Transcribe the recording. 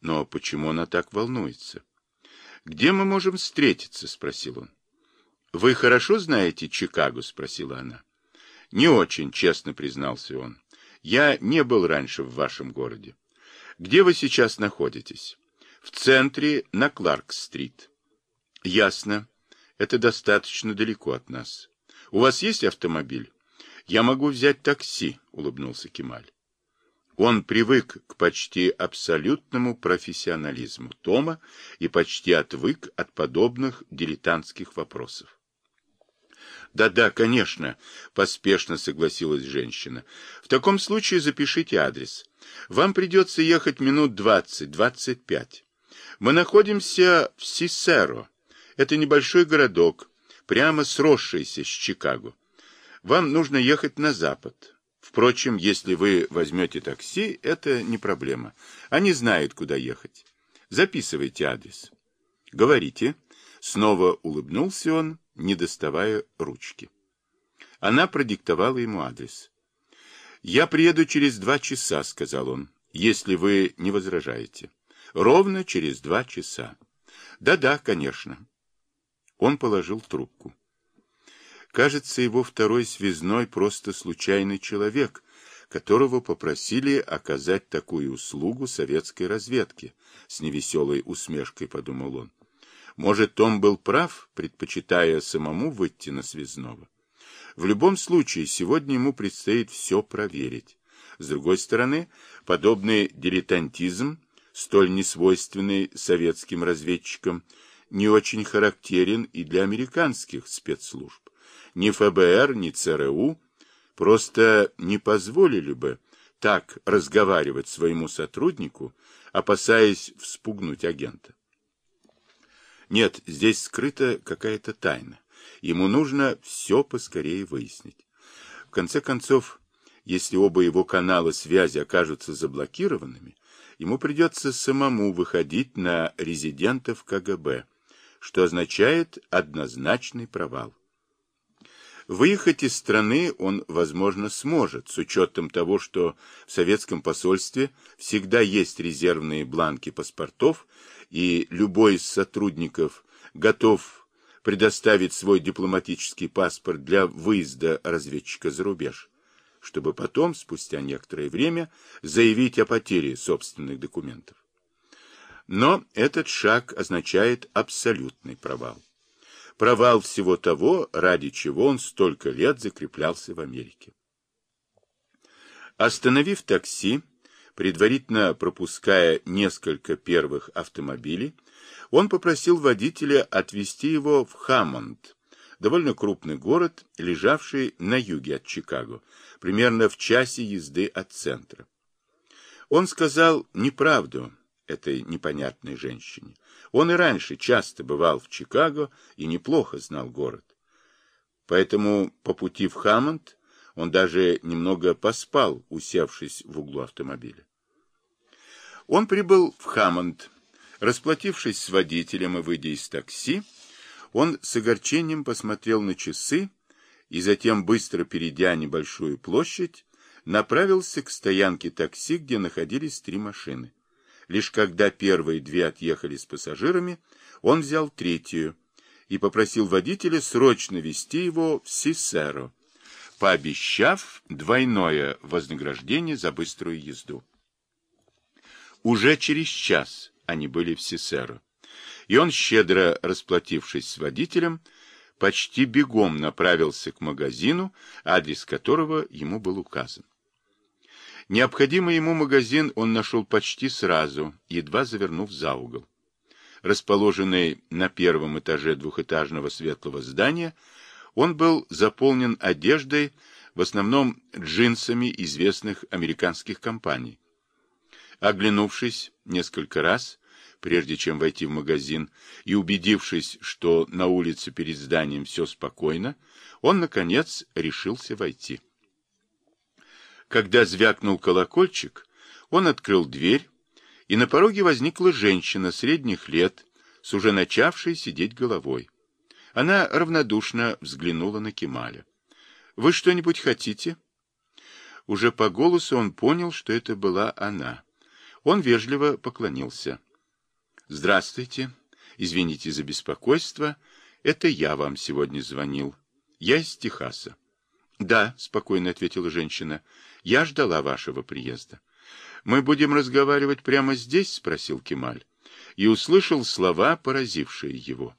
Но почему она так волнуется? «Где мы можем встретиться?» — спросил он. «Вы хорошо знаете Чикаго?» — спросила она. «Не очень», — честно признался он. «Я не был раньше в вашем городе. Где вы сейчас находитесь?» «В центре, на Кларк-стрит». «Ясно. Это достаточно далеко от нас. У вас есть автомобиль?» «Я могу взять такси», — улыбнулся Кемаль. Он привык к почти абсолютному профессионализму Тома и почти отвык от подобных дилетантских вопросов. «Да-да, конечно», — поспешно согласилась женщина. «В таком случае запишите адрес. Вам придется ехать минут двадцать-двадцать пять. Мы находимся в Сисеро. Это небольшой городок, прямо сросшийся с Чикаго. Вам нужно ехать на запад. Впрочем, если вы возьмете такси, это не проблема. Они знают, куда ехать. Записывайте адрес. Говорите. Снова улыбнулся он, не доставая ручки. Она продиктовала ему адрес. «Я приеду через два часа», — сказал он, — «если вы не возражаете. Ровно через два часа». «Да-да, конечно». Он положил трубку. Кажется, его второй связной просто случайный человек, которого попросили оказать такую услугу советской разведке. С невеселой усмешкой подумал он. Может, Том был прав, предпочитая самому выйти на связного. В любом случае, сегодня ему предстоит все проверить. С другой стороны, подобный дилетантизм, столь несвойственный советским разведчикам, не очень характерен и для американских спецслужб ни ФБР, ни ЦРУ просто не позволили бы так разговаривать своему сотруднику, опасаясь вспугнуть агента. Нет, здесь скрыта какая-то тайна. Ему нужно все поскорее выяснить. В конце концов, если оба его канала связи окажутся заблокированными, ему придется самому выходить на резидентов КГБ, что означает однозначный провал. Выехать из страны он, возможно, сможет, с учетом того, что в советском посольстве всегда есть резервные бланки паспортов, и любой из сотрудников готов предоставить свой дипломатический паспорт для выезда разведчика за рубеж, чтобы потом, спустя некоторое время, заявить о потере собственных документов. Но этот шаг означает абсолютный провал провал всего того, ради чего он столько лет закреплялся в Америке. Остановив такси, предварительно пропуская несколько первых автомобилей, он попросил водителя отвезти его в Хаммонд, довольно крупный город, лежавший на юге от Чикаго, примерно в часе езды от центра. Он сказал неправду, этой непонятной женщине. Он и раньше часто бывал в Чикаго и неплохо знал город. Поэтому по пути в Хаммонд он даже немного поспал, усевшись в углу автомобиля. Он прибыл в Хаммонд. Расплатившись с водителем и выйдя из такси, он с огорчением посмотрел на часы и затем, быстро перейдя небольшую площадь, направился к стоянке такси, где находились три машины. Лишь когда первые две отъехали с пассажирами, он взял третью и попросил водителя срочно вести его в Сисеро, пообещав двойное вознаграждение за быструю езду. Уже через час они были в Сисеро, и он, щедро расплатившись с водителем, почти бегом направился к магазину, адрес которого ему был указан. Необходимый ему магазин он нашел почти сразу, едва завернув за угол. Расположенный на первом этаже двухэтажного светлого здания, он был заполнен одеждой, в основном джинсами известных американских компаний. Оглянувшись несколько раз, прежде чем войти в магазин, и убедившись, что на улице перед зданием все спокойно, он, наконец, решился войти. Когда звякнул колокольчик, он открыл дверь, и на пороге возникла женщина средних лет, с уже начавшей сидеть головой. Она равнодушно взглянула на Кемаля. «Вы что-нибудь хотите?» Уже по голосу он понял, что это была она. Он вежливо поклонился. «Здравствуйте. Извините за беспокойство. Это я вам сегодня звонил. Я из Техаса». «Да», — спокойно ответила женщина. «Я ждала вашего приезда». «Мы будем разговаривать прямо здесь?» — спросил Кемаль. И услышал слова, поразившие его.